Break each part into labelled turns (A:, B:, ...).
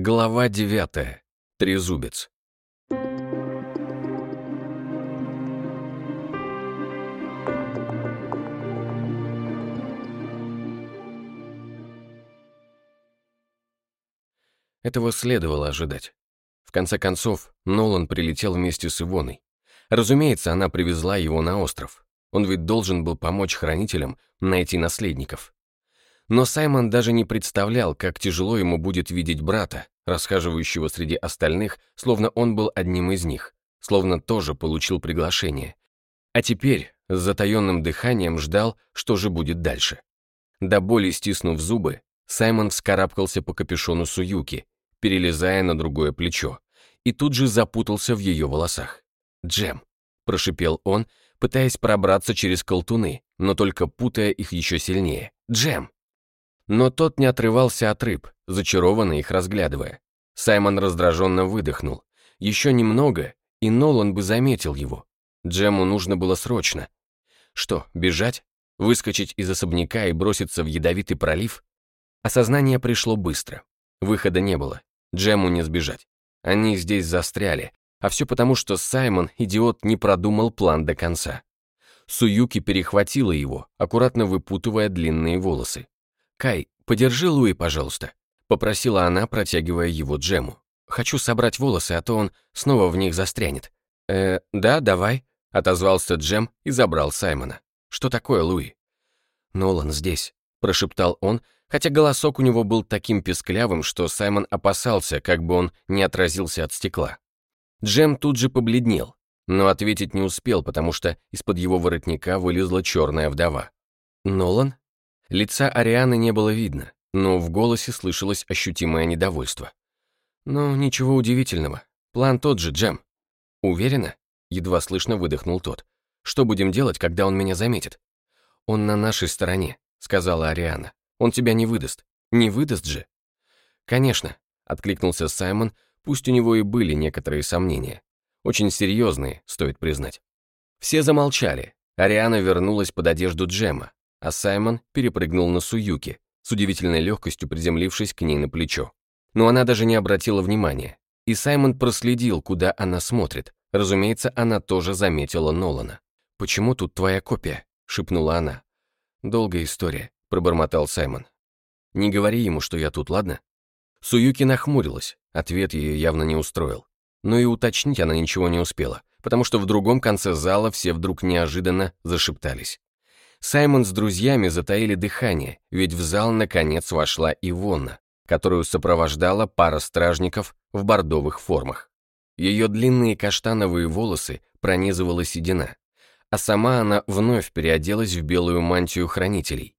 A: Глава девятая. Трезубец. Этого следовало ожидать. В конце концов, Нолан прилетел вместе с Ивоной. Разумеется, она привезла его на остров. Он ведь должен был помочь хранителям найти наследников. Но Саймон даже не представлял, как тяжело ему будет видеть брата, расхаживающего среди остальных, словно он был одним из них, словно тоже получил приглашение. А теперь с затаенным дыханием ждал, что же будет дальше. До боли стиснув зубы, Саймон вскарабкался по капюшону Суюки, перелезая на другое плечо, и тут же запутался в ее волосах. «Джем», — прошипел он, пытаясь пробраться через колтуны, но только путая их еще сильнее. «Джем!» Но тот не отрывался от рыб, зачарованно их разглядывая. Саймон раздраженно выдохнул. Еще немного, и Нолан бы заметил его. Джему нужно было срочно. Что, бежать? Выскочить из особняка и броситься в ядовитый пролив? Осознание пришло быстро. Выхода не было. Джему не сбежать. Они здесь застряли, а все потому, что Саймон, идиот, не продумал план до конца. Суюки перехватила его, аккуратно выпутывая длинные волосы. «Кай, подержи Луи, пожалуйста», — попросила она, протягивая его Джему. «Хочу собрать волосы, а то он снова в них застрянет». «Э, да, давай», — отозвался Джем и забрал Саймона. «Что такое, Луи?» «Нолан здесь», — прошептал он, хотя голосок у него был таким песклявым, что Саймон опасался, как бы он не отразился от стекла. Джем тут же побледнел, но ответить не успел, потому что из-под его воротника вылезла черная вдова. «Нолан?» Лица Арианы не было видно, но в голосе слышалось ощутимое недовольство. «Ну, ничего удивительного. План тот же, Джем». «Уверена?» — едва слышно выдохнул тот. «Что будем делать, когда он меня заметит?» «Он на нашей стороне», — сказала Ариана. «Он тебя не выдаст. Не выдаст же?» «Конечно», — откликнулся Саймон, пусть у него и были некоторые сомнения. Очень серьезные, стоит признать. Все замолчали. Ариана вернулась под одежду Джема, а Саймон перепрыгнул на Суюки, с удивительной легкостью приземлившись к ней на плечо. Но она даже не обратила внимания. И Саймон проследил, куда она смотрит. Разумеется, она тоже заметила Нолана. «Почему тут твоя копия?» — шепнула она. «Долгая история», — пробормотал Саймон. «Не говори ему, что я тут, ладно?» Суюки нахмурилась, ответ ее явно не устроил. Но и уточнить она ничего не успела, потому что в другом конце зала все вдруг неожиданно зашептались. Саймон с друзьями затаили дыхание, ведь в зал наконец вошла Ивонна, которую сопровождала пара стражников в бордовых формах. Ее длинные каштановые волосы пронизывала седина, а сама она вновь переоделась в белую мантию хранителей.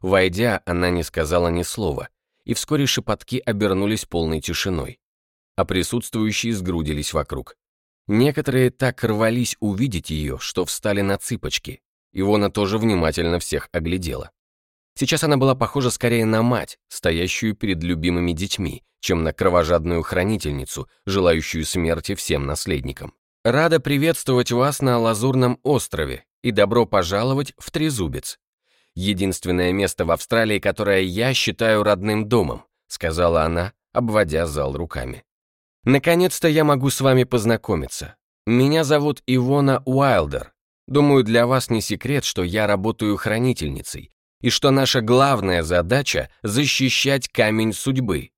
A: Войдя, она не сказала ни слова, и вскоре шепотки обернулись полной тишиной, а присутствующие сгрудились вокруг. Некоторые так рвались увидеть ее, что встали на цыпочки, Ивона тоже внимательно всех оглядела. Сейчас она была похожа скорее на мать, стоящую перед любимыми детьми, чем на кровожадную хранительницу, желающую смерти всем наследникам. «Рада приветствовать вас на Лазурном острове и добро пожаловать в Трезубец. Единственное место в Австралии, которое я считаю родным домом», сказала она, обводя зал руками. «Наконец-то я могу с вами познакомиться. Меня зовут Ивона Уайлдер, Думаю, для вас не секрет, что я работаю хранительницей, и что наша главная задача — защищать камень судьбы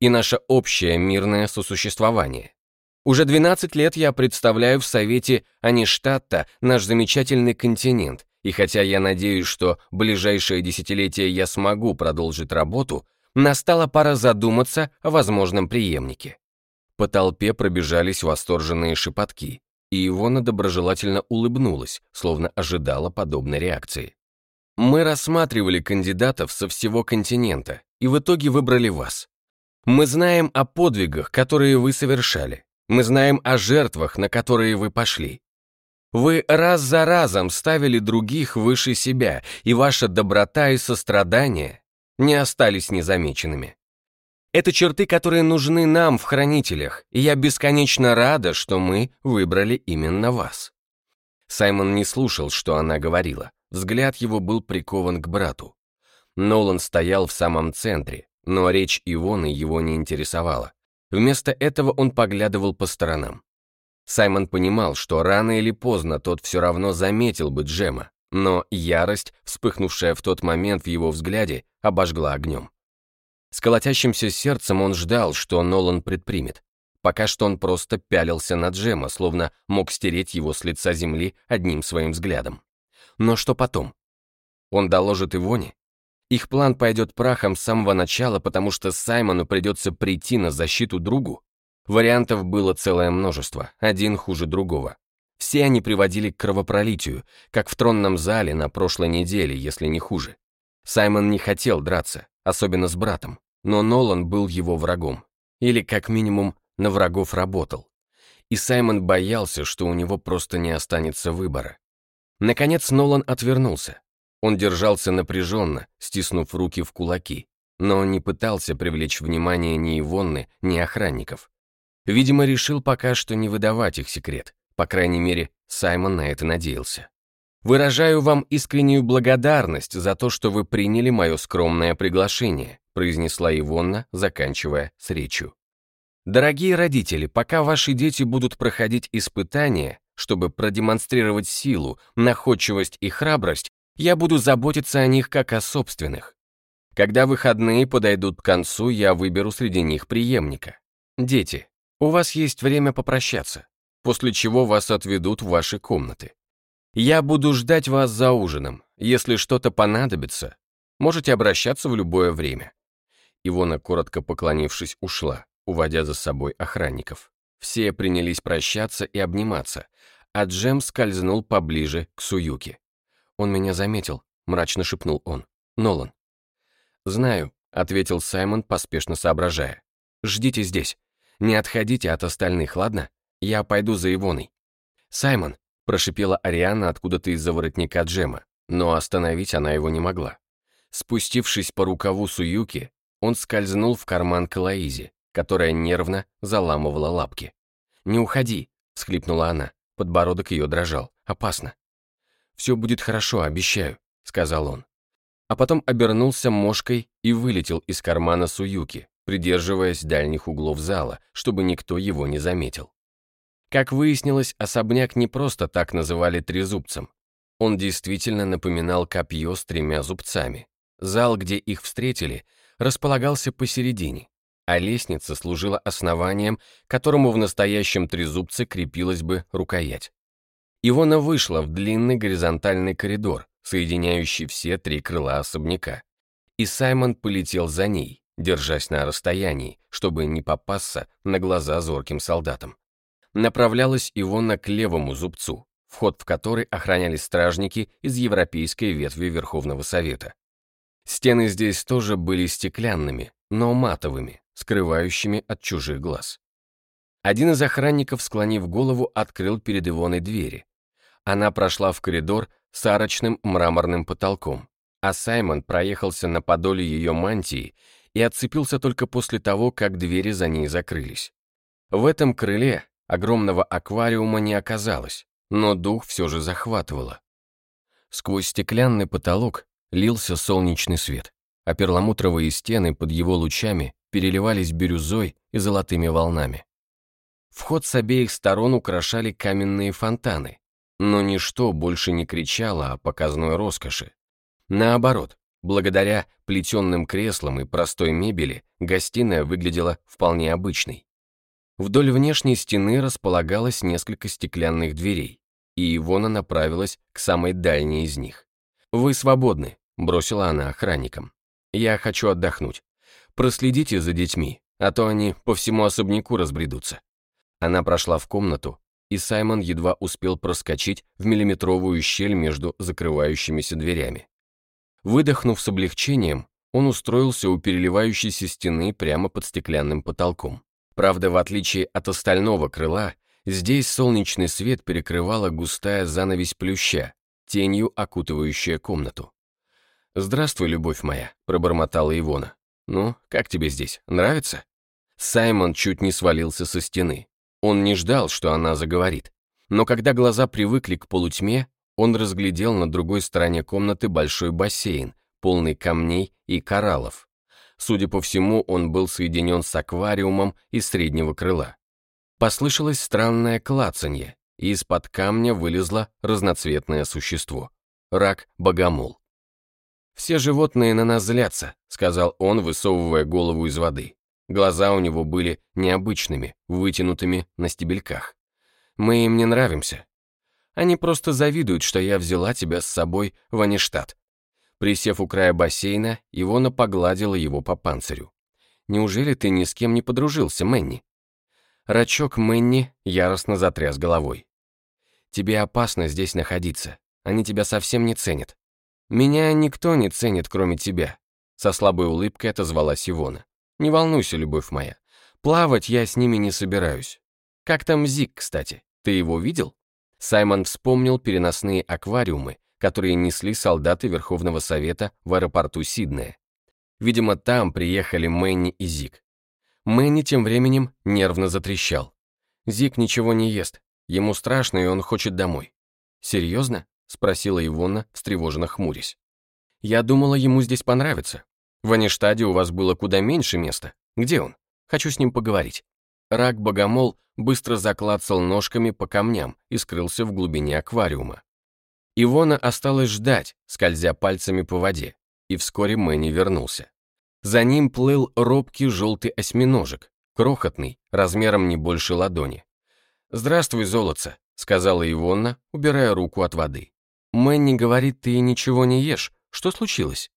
A: и наше общее мирное сосуществование. Уже 12 лет я представляю в Совете Аништадта наш замечательный континент, и хотя я надеюсь, что ближайшее десятилетие я смогу продолжить работу, настала пора задуматься о возможном преемнике. По толпе пробежались восторженные шепотки и Ивона доброжелательно улыбнулась, словно ожидала подобной реакции. «Мы рассматривали кандидатов со всего континента и в итоге выбрали вас. Мы знаем о подвигах, которые вы совершали. Мы знаем о жертвах, на которые вы пошли. Вы раз за разом ставили других выше себя, и ваша доброта и сострадание не остались незамеченными. Это черты, которые нужны нам в хранителях, и я бесконечно рада, что мы выбрали именно вас». Саймон не слушал, что она говорила. Взгляд его был прикован к брату. Нолан стоял в самом центре, но речь Ивоны его не интересовала. Вместо этого он поглядывал по сторонам. Саймон понимал, что рано или поздно тот все равно заметил бы Джема, но ярость, вспыхнувшая в тот момент в его взгляде, обожгла огнем. С колотящимся сердцем он ждал, что Нолан предпримет. Пока что он просто пялился на Джема, словно мог стереть его с лица земли одним своим взглядом. Но что потом? Он доложит Ивоне? Их план пойдет прахом с самого начала, потому что Саймону придется прийти на защиту другу? Вариантов было целое множество, один хуже другого. Все они приводили к кровопролитию, как в тронном зале на прошлой неделе, если не хуже. Саймон не хотел драться, особенно с братом, но Нолан был его врагом. Или, как минимум, на врагов работал. И Саймон боялся, что у него просто не останется выбора. Наконец Нолан отвернулся. Он держался напряженно, стиснув руки в кулаки, но не пытался привлечь внимание ни Ивонны, ни охранников. Видимо, решил пока что не выдавать их секрет. По крайней мере, Саймон на это надеялся. «Выражаю вам искреннюю благодарность за то, что вы приняли мое скромное приглашение», произнесла Ивонна, заканчивая с речью. «Дорогие родители, пока ваши дети будут проходить испытания, чтобы продемонстрировать силу, находчивость и храбрость, я буду заботиться о них как о собственных. Когда выходные подойдут к концу, я выберу среди них преемника. Дети, у вас есть время попрощаться, после чего вас отведут в ваши комнаты. Я буду ждать вас за ужином. Если что-то понадобится, можете обращаться в любое время». Ивона, коротко поклонившись, ушла, уводя за собой охранников. Все принялись прощаться и обниматься, а Джем скользнул поближе к Суюке. «Он меня заметил», — мрачно шепнул он. «Нолан». «Знаю», — ответил Саймон, поспешно соображая. «Ждите здесь. Не отходите от остальных, ладно? Я пойду за Ивоной». «Саймон», — прошипела Ариана откуда-то из-за воротника Джема, но остановить она его не могла. Спустившись по рукаву Суюки, он скользнул в карман Калаизи, которая нервно заламывала лапки. «Не уходи», — схлипнула она. Подбородок ее дрожал. «Опасно». «Все будет хорошо, обещаю», — сказал он. А потом обернулся мошкой и вылетел из кармана Суюки, придерживаясь дальних углов зала, чтобы никто его не заметил. Как выяснилось, особняк не просто так называли трезубцем. Он действительно напоминал копье с тремя зубцами. Зал, где их встретили, располагался посередине, а лестница служила основанием, которому в настоящем трезубце крепилась бы рукоять. Ивона вышла в длинный горизонтальный коридор, соединяющий все три крыла особняка. И Саймон полетел за ней, держась на расстоянии, чтобы не попасться на глаза зорким солдатам. Направлялась Ивона к левому зубцу, вход в который охраняли стражники из Европейской ветви Верховного Совета. Стены здесь тоже были стеклянными, но матовыми, скрывающими от чужих глаз. Один из охранников, склонив голову, открыл перед Ивоной двери, она прошла в коридор с арочным мраморным потолком, а Саймон проехался на подоле ее мантии и отцепился только после того, как двери за ней закрылись. В этом крыле огромного аквариума не оказалось, но дух все же захватывало. Сквозь стеклянный потолок лился солнечный свет, а перламутровые стены под его лучами переливались бирюзой и золотыми волнами. Вход с обеих сторон украшали каменные фонтаны, но ничто больше не кричало о показной роскоши. Наоборот, благодаря плетенным креслам и простой мебели, гостиная выглядела вполне обычной. Вдоль внешней стены располагалось несколько стеклянных дверей, и Ивона направилась к самой дальней из них. «Вы свободны», — бросила она охранникам. «Я хочу отдохнуть. Проследите за детьми, а то они по всему особняку разбредутся». Она прошла в комнату, и Саймон едва успел проскочить в миллиметровую щель между закрывающимися дверями. Выдохнув с облегчением, он устроился у переливающейся стены прямо под стеклянным потолком. Правда, в отличие от остального крыла, здесь солнечный свет перекрывала густая занавесь плюща, тенью окутывающая комнату. «Здравствуй, любовь моя», — пробормотала Ивона. «Ну, как тебе здесь? Нравится?» Саймон чуть не свалился со стены. Он не ждал, что она заговорит. Но когда глаза привыкли к полутьме, он разглядел на другой стороне комнаты большой бассейн, полный камней и кораллов. Судя по всему, он был соединен с аквариумом из среднего крыла. Послышалось странное клацанье, и из-под камня вылезло разноцветное существо. Рак-богомол. «Все животные на нас злятся», — сказал он, высовывая голову из воды. Глаза у него были необычными, вытянутыми на стебельках. «Мы им не нравимся. Они просто завидуют, что я взяла тебя с собой в Аништадт. Присев у края бассейна, Ивона погладила его по панцирю. «Неужели ты ни с кем не подружился, Мэнни?» Рачок Мэнни яростно затряс головой. «Тебе опасно здесь находиться. Они тебя совсем не ценят. Меня никто не ценит, кроме тебя», со слабой улыбкой отозвалась Ивона. «Не волнуйся, любовь моя. Плавать я с ними не собираюсь. Как там Зик, кстати? Ты его видел?» Саймон вспомнил переносные аквариумы, которые несли солдаты Верховного Совета в аэропорту Сиднея. Видимо, там приехали Мэнни и Зик. Мэнни тем временем нервно затрещал. Зик ничего не ест, ему страшно, и он хочет домой. «Серьезно?» — спросила Ивонна, встревоженно хмурясь. «Я думала, ему здесь понравится. В Аништаде у вас было куда меньше места. Где он? Хочу с ним поговорить». Рак-богомол быстро заклацал ножками по камням и скрылся в глубине аквариума. Ивона осталась ждать, скользя пальцами по воде, и вскоре Мэнни вернулся. За ним плыл робкий желтый осьминожек, крохотный, размером не больше ладони. «Здравствуй, золотце», — сказала Ивонна, убирая руку от воды. «Мэнни говорит, ты ничего не ешь. Что случилось?»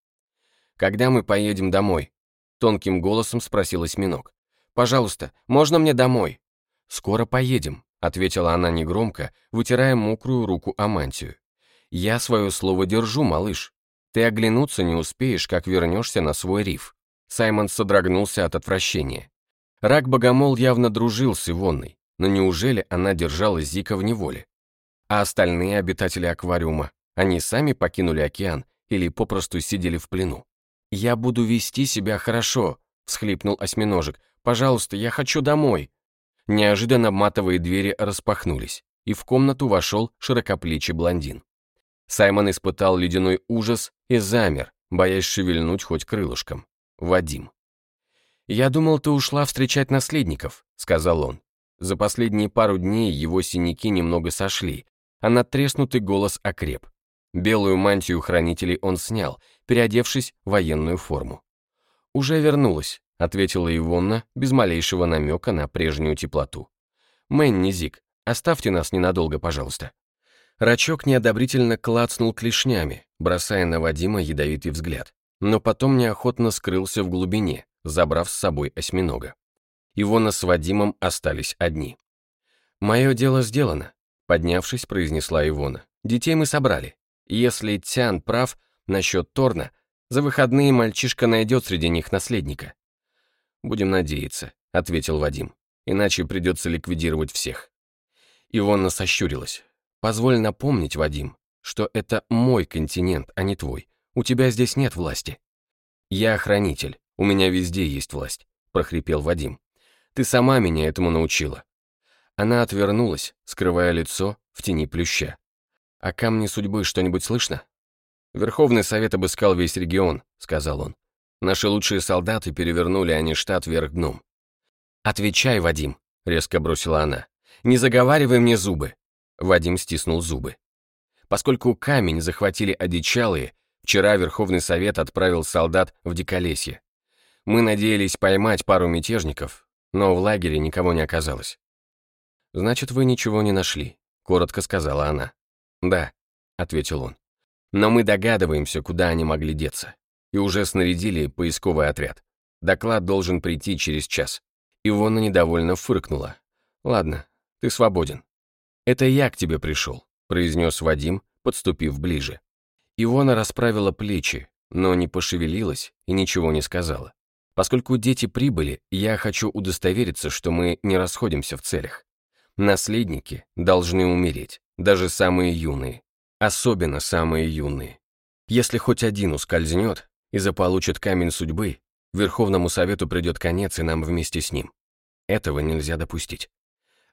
A: «Когда мы поедем домой?» — тонким голосом спросил осьминог. «Пожалуйста, можно мне домой?» «Скоро поедем», — ответила она негромко, вытирая мокрую руку о мантию. «Я свое слово держу, малыш. Ты оглянуться не успеешь, как вернешься на свой риф». Саймон содрогнулся от отвращения. Рак-богомол явно дружил с Ивонной, но неужели она держала Зика в неволе? А остальные обитатели аквариума, они сами покинули океан или попросту сидели в плену? «Я буду вести себя хорошо», — всхлипнул осьминожек. «Пожалуйста, я хочу домой». Неожиданно матовые двери распахнулись, и в комнату вошел широкоплечий блондин. Саймон испытал ледяной ужас и замер, боясь шевельнуть хоть крылышком. Вадим. «Я думал, ты ушла встречать наследников», — сказал он. За последние пару дней его синяки немного сошли, а надтреснутый голос окреп. Белую мантию хранителей он снял, переодевшись в военную форму. «Уже вернулась», — ответила Ивонна без малейшего намека на прежнюю теплоту. «Мэнни Зик, оставьте нас ненадолго, пожалуйста». Рачок неодобрительно клацнул клешнями, бросая на Вадима ядовитый взгляд, но потом неохотно скрылся в глубине, забрав с собой осьминога. Ивона с Вадимом остались одни. «Мое дело сделано», — поднявшись, произнесла Ивона. «Детей мы собрали. Если Тян прав насчет Торна, за выходные мальчишка найдет среди них наследника». «Будем надеяться», — ответил Вадим. «Иначе придется ликвидировать всех». Ивона сощурилась. Позволь напомнить, Вадим, что это мой континент, а не твой. У тебя здесь нет власти. Я охранитель, у меня везде есть власть, прохрипел Вадим. Ты сама меня этому научила. Она отвернулась, скрывая лицо в тени плюща. «О камне судьбы что-нибудь слышно?» «Верховный совет обыскал весь регион», — сказал он. «Наши лучшие солдаты перевернули они штат вверх дном». «Отвечай, Вадим», — резко бросила она. «Не заговаривай мне зубы. Вадим стиснул зубы. Поскольку камень захватили одичалые, вчера Верховный Совет отправил солдат в Диколесье. Мы надеялись поймать пару мятежников, но в лагере никого не оказалось. «Значит, вы ничего не нашли», — коротко сказала она. «Да», — ответил он. «Но мы догадываемся, куда они могли деться, и уже снарядили поисковый отряд. Доклад должен прийти через час». Ивона недовольно фыркнула. «Ладно, ты свободен». «Это я к тебе пришел», — произнес Вадим, подступив ближе. Ивона расправила плечи, но не пошевелилась и ничего не сказала. Поскольку дети прибыли, я хочу удостовериться, что мы не расходимся в целях. Наследники должны умереть, даже самые юные, особенно самые юные. Если хоть один ускользнет и заполучит камень судьбы, Верховному Совету придет конец, и нам вместе с ним. Этого нельзя допустить.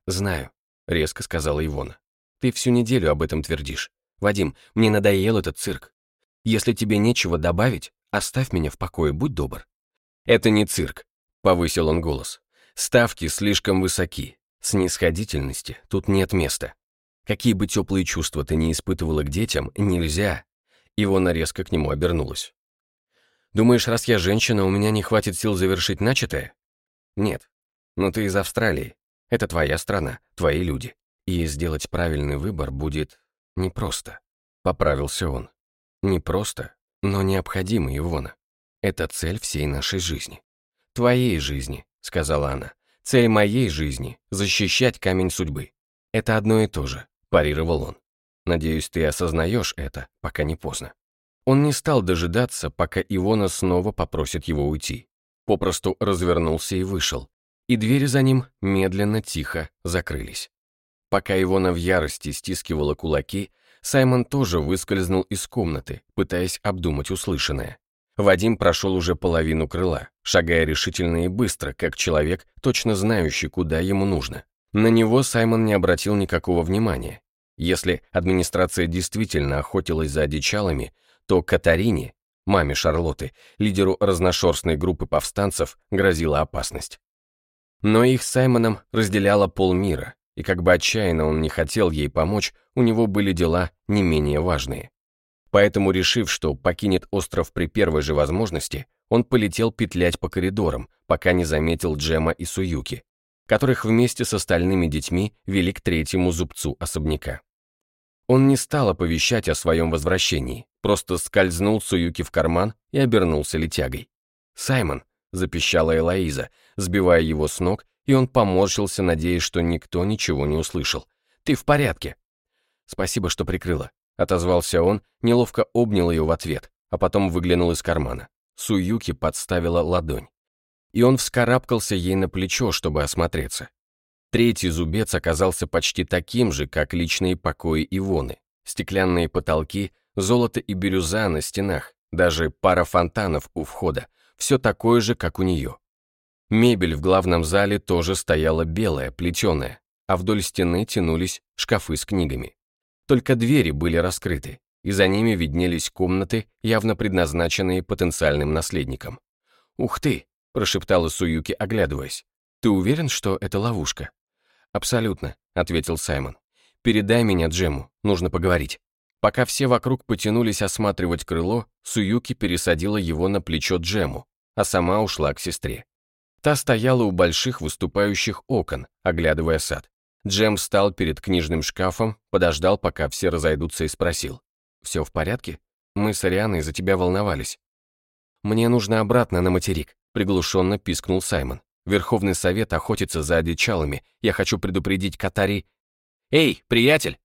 A: Знаю, резко сказала Ивона. «Ты всю неделю об этом твердишь. Вадим, мне надоел этот цирк. Если тебе нечего добавить, оставь меня в покое, будь добр». «Это не цирк», — повысил он голос. «Ставки слишком высоки. Снисходительности тут нет места. Какие бы теплые чувства ты не испытывала к детям, нельзя». Ивона резко к нему обернулась. «Думаешь, раз я женщина, у меня не хватит сил завершить начатое?» «Нет. Но ты из Австралии. Это твоя страна, твои люди. И сделать правильный выбор будет непросто», — поправился он. «Непросто, но необходимо, Ивона. Это цель всей нашей жизни. Твоей жизни, сказала она. Цель моей жизни — защищать камень судьбы. Это одно и то же, парировал он. Надеюсь, ты осознаешь это, пока не поздно. Он не стал дожидаться, пока Ивона снова попросит его уйти. Попросту развернулся и вышел. И двери за ним медленно, тихо закрылись. Пока Ивона в ярости стискивала кулаки, Саймон тоже выскользнул из комнаты, пытаясь обдумать услышанное. Вадим прошел уже половину крыла, шагая решительно и быстро, как человек, точно знающий, куда ему нужно. На него Саймон не обратил никакого внимания. Если администрация действительно охотилась за одичалами, то Катарине, маме Шарлотты, лидеру разношерстной группы повстанцев, грозила опасность. Но их с Саймоном разделяло полмира, и как бы отчаянно он не хотел ей помочь, у него были дела не менее важные. Поэтому, решив, что покинет остров при первой же возможности, он полетел петлять по коридорам, пока не заметил Джема и Суюки, которых вместе с остальными детьми вели к третьему зубцу особняка. Он не стал оповещать о своем возвращении, просто скользнул Суюки в карман и обернулся летягой. «Саймон», — запищала Элоиза, сбивая его с ног, и он поморщился, надеясь, что никто ничего не услышал. «Ты в порядке?» «Спасибо, что прикрыла», Отозвался он, неловко обнял ее в ответ, а потом выглянул из кармана. Суюки подставила ладонь. И он вскарабкался ей на плечо, чтобы осмотреться. Третий зубец оказался почти таким же, как личные покои Ивоны. Стеклянные потолки, золото и бирюза на стенах, даже пара фонтанов у входа, все такое же, как у нее. Мебель в главном зале тоже стояла белая, плетеная, а вдоль стены тянулись шкафы с книгами. Только двери были раскрыты, и за ними виднелись комнаты, явно предназначенные потенциальным наследникам. «Ух ты!» – прошептала Суюки, оглядываясь. «Ты уверен, что это ловушка?» «Абсолютно», – ответил Саймон. «Передай меня Джему, нужно поговорить». Пока все вокруг потянулись осматривать крыло, Суюки пересадила его на плечо Джему, а сама ушла к сестре. Та стояла у больших выступающих окон, оглядывая сад. Джем встал перед книжным шкафом, подождал, пока все разойдутся и спросил. «Все в порядке? Мы с Арианой за тебя волновались». «Мне нужно обратно на материк», — приглушенно пискнул Саймон. «Верховный совет охотится за одичалами. Я хочу предупредить Катари...» «Эй, приятель!»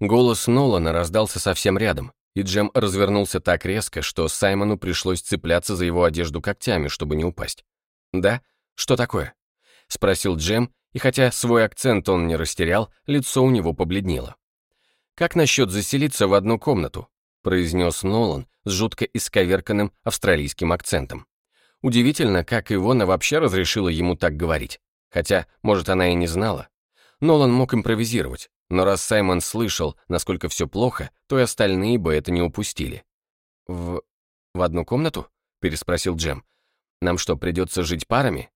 A: Голос Нолана раздался совсем рядом, и Джем развернулся так резко, что Саймону пришлось цепляться за его одежду когтями, чтобы не упасть. «Да? Что такое?» — спросил Джем, и хотя свой акцент он не растерял, лицо у него побледнело. «Как насчет заселиться в одну комнату?» произнес Нолан с жутко исковерканным австралийским акцентом. Удивительно, как Ивона вообще разрешила ему так говорить. Хотя, может, она и не знала. Нолан мог импровизировать, но раз Саймон слышал, насколько все плохо, то и остальные бы это не упустили. «В... в одну комнату?» — переспросил Джем. «Нам что, придется жить парами?»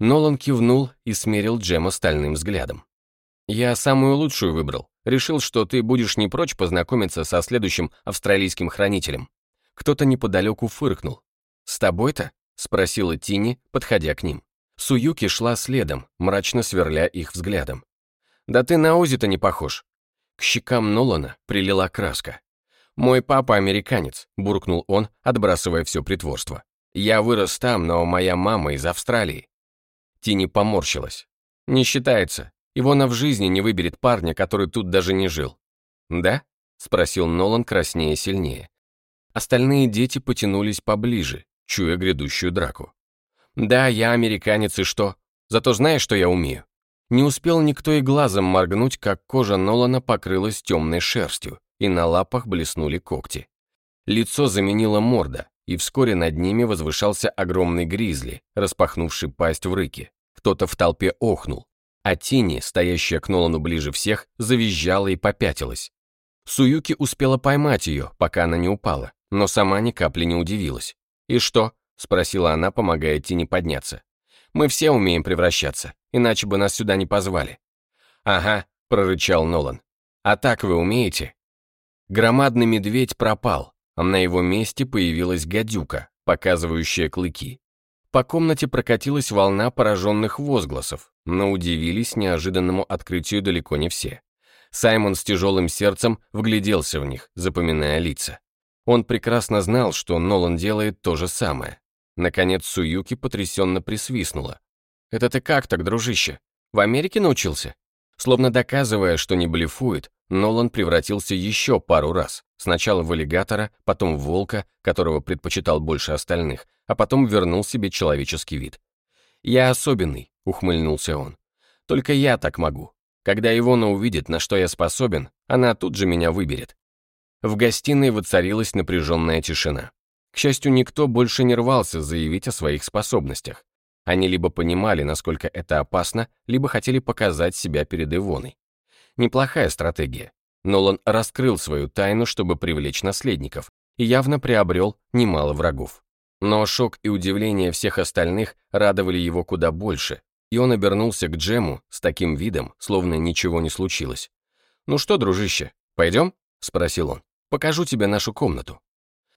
A: Нолан кивнул и смерил Джема стальным взглядом. «Я самую лучшую выбрал. Решил, что ты будешь не прочь познакомиться со следующим австралийским хранителем». Кто-то неподалеку фыркнул. «С тобой-то?» — спросила Тини, подходя к ним. Суюки шла следом, мрачно сверля их взглядом. «Да ты на Ози-то не похож». К щекам Нолана прилила краска. «Мой папа американец», — буркнул он, отбрасывая все притворство. «Я вырос там, но моя мама из Австралии. Тини поморщилась. «Не считается. Ивона в жизни не выберет парня, который тут даже не жил». «Да?» — спросил Нолан краснее сильнее. Остальные дети потянулись поближе, чуя грядущую драку. «Да, я американец, и что? Зато знаешь, что я умею?» Не успел никто и глазом моргнуть, как кожа Нолана покрылась темной шерстью, и на лапах блеснули когти. Лицо заменила морда, и вскоре над ними возвышался огромный гризли, распахнувший пасть в рыке. Кто-то в толпе охнул, а Тини, стоящая к Нолану ближе всех, завизжала и попятилась. Суюки успела поймать ее, пока она не упала, но сама ни капли не удивилась. «И что?» спросила она, помогая Тине подняться. «Мы все умеем превращаться, иначе бы нас сюда не позвали». «Ага», — прорычал Нолан. «А так вы умеете?» Громадный медведь пропал, а на его месте появилась гадюка, показывающая клыки. По комнате прокатилась волна пораженных возгласов, но удивились неожиданному открытию далеко не все. Саймон с тяжелым сердцем вгляделся в них, запоминая лица. Он прекрасно знал, что Нолан делает то же самое. Наконец Суюки потрясенно присвистнула. «Это ты как так, дружище? В Америке научился?» Словно доказывая, что не блефует, Нолан превратился еще пару раз. Сначала в аллигатора, потом в волка, которого предпочитал больше остальных, а потом вернул себе человеческий вид. «Я особенный», — ухмыльнулся он. «Только я так могу. Когда Ивона увидит, на что я способен, она тут же меня выберет». В гостиной воцарилась напряженная тишина. К счастью, никто больше не рвался заявить о своих способностях. Они либо понимали, насколько это опасно, либо хотели показать себя перед Ивоной. Неплохая стратегия. Нолан раскрыл свою тайну, чтобы привлечь наследников, и явно приобрел немало врагов. Но шок и удивление всех остальных радовали его куда больше, и он обернулся к Джему с таким видом, словно ничего не случилось. «Ну что, дружище, пойдем?» — спросил он. «Покажу тебе нашу комнату».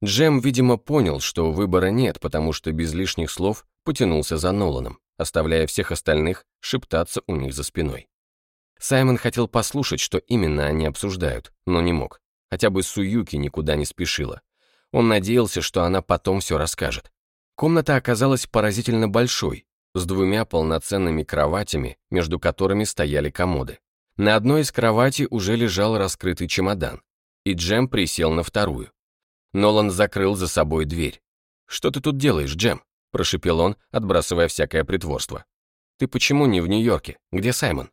A: Джем, видимо, понял, что выбора нет, потому что без лишних слов потянулся за Ноланом, оставляя всех остальных шептаться у них за спиной. Саймон хотел послушать, что именно они обсуждают, но не мог. Хотя бы Суюки никуда не спешила. Он надеялся, что она потом все расскажет. Комната оказалась поразительно большой, с двумя полноценными кроватями, между которыми стояли комоды. На одной из кроватей уже лежал раскрытый чемодан, и Джем присел на вторую. Нолан закрыл за собой дверь. «Что ты тут делаешь, Джем?» – прошипел он, отбрасывая всякое притворство. «Ты почему не в Нью-Йорке? Где Саймон?»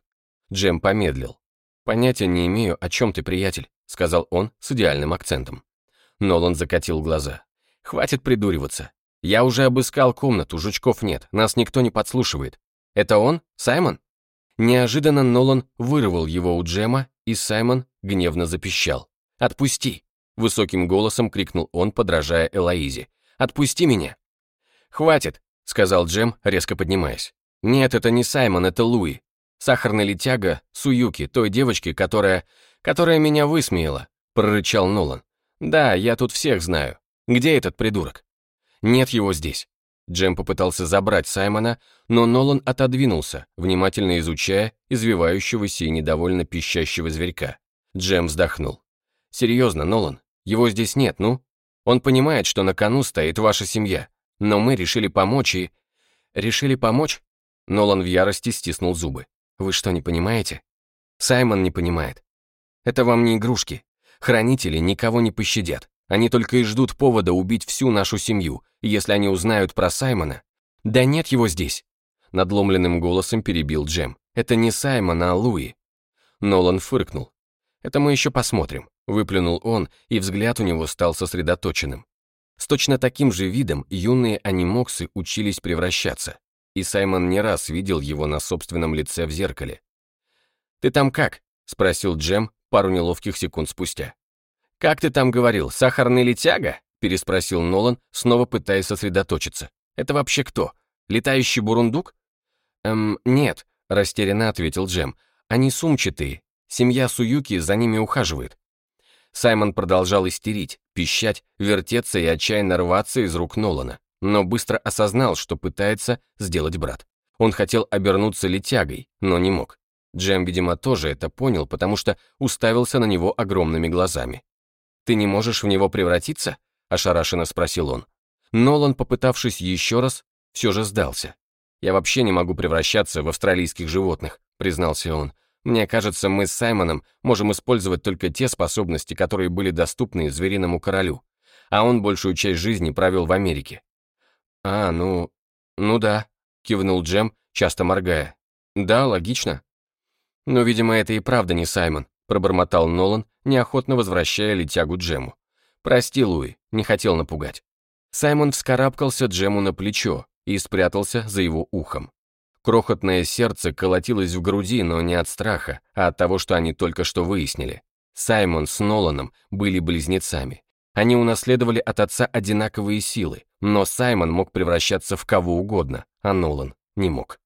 A: Джем помедлил. «Понятия не имею, о чем ты, приятель», — сказал он с идеальным акцентом. Нолан закатил глаза. «Хватит придуриваться. Я уже обыскал комнату, жучков нет, нас никто не подслушивает. Это он? Саймон?» Неожиданно Нолан вырвал его у Джема, и Саймон гневно запищал. «Отпусти!» — высоким голосом крикнул он, подражая Элоизе. «Отпусти меня!» «Хватит!» — сказал Джем, резко поднимаясь. «Нет, это не Саймон, это Луи. Сахарный летяга Суюки, той девочки, которая... которая меня высмеяла», — прорычал Нолан. «Да, я тут всех знаю. Где этот придурок?» «Нет его здесь». Джем попытался забрать Саймона, но Нолан отодвинулся, внимательно изучая извивающегося и недовольно пищащего зверька. Джем вздохнул. «Серьезно, Нолан, его здесь нет, ну? Он понимает, что на кону стоит ваша семья, но мы решили помочь и...» «Решили помочь?» Нолан в ярости стиснул зубы. Вы что, не понимаете? Саймон не понимает. Это вам не игрушки. Хранители никого не пощадят. Они только и ждут повода убить всю нашу семью, если они узнают про Саймона. Да нет его здесь. Надломленным голосом перебил Джем. Это не Саймон, а Луи. Нолан фыркнул. Это мы еще посмотрим. Выплюнул он, и взгляд у него стал сосредоточенным. С точно таким же видом юные анимоксы учились превращаться и Саймон не раз видел его на собственном лице в зеркале. «Ты там как?» — спросил Джем пару неловких секунд спустя. «Как ты там говорил, сахарный летяга?» — переспросил Нолан, снова пытаясь сосредоточиться. «Это вообще кто? Летающий бурундук?» «Эм, нет», — растерянно ответил Джем. «Они сумчатые. Семья Суюки за ними ухаживает». Саймон продолжал истерить, пищать, вертеться и отчаянно рваться из рук Нолана но быстро осознал, что пытается сделать брат. Он хотел обернуться летягой, но не мог. Джем, видимо, тоже это понял, потому что уставился на него огромными глазами. «Ты не можешь в него превратиться?» – ошарашенно спросил он. Нолан, попытавшись еще раз, все же сдался. «Я вообще не могу превращаться в австралийских животных», – признался он. «Мне кажется, мы с Саймоном можем использовать только те способности, которые были доступны звериному королю, а он большую часть жизни провел в Америке. «А, ну... ну да», — кивнул Джем, часто моргая. «Да, логично». «Но, видимо, это и правда не Саймон», — пробормотал Нолан, неохотно возвращая летягу Джему. «Прости, Луи, не хотел напугать». Саймон вскарабкался Джему на плечо и спрятался за его ухом. Крохотное сердце колотилось в груди, но не от страха, а от того, что они только что выяснили. Саймон с Ноланом были близнецами. Они унаследовали от отца одинаковые силы, но Саймон мог превращаться в кого угодно, а Нолан не мог.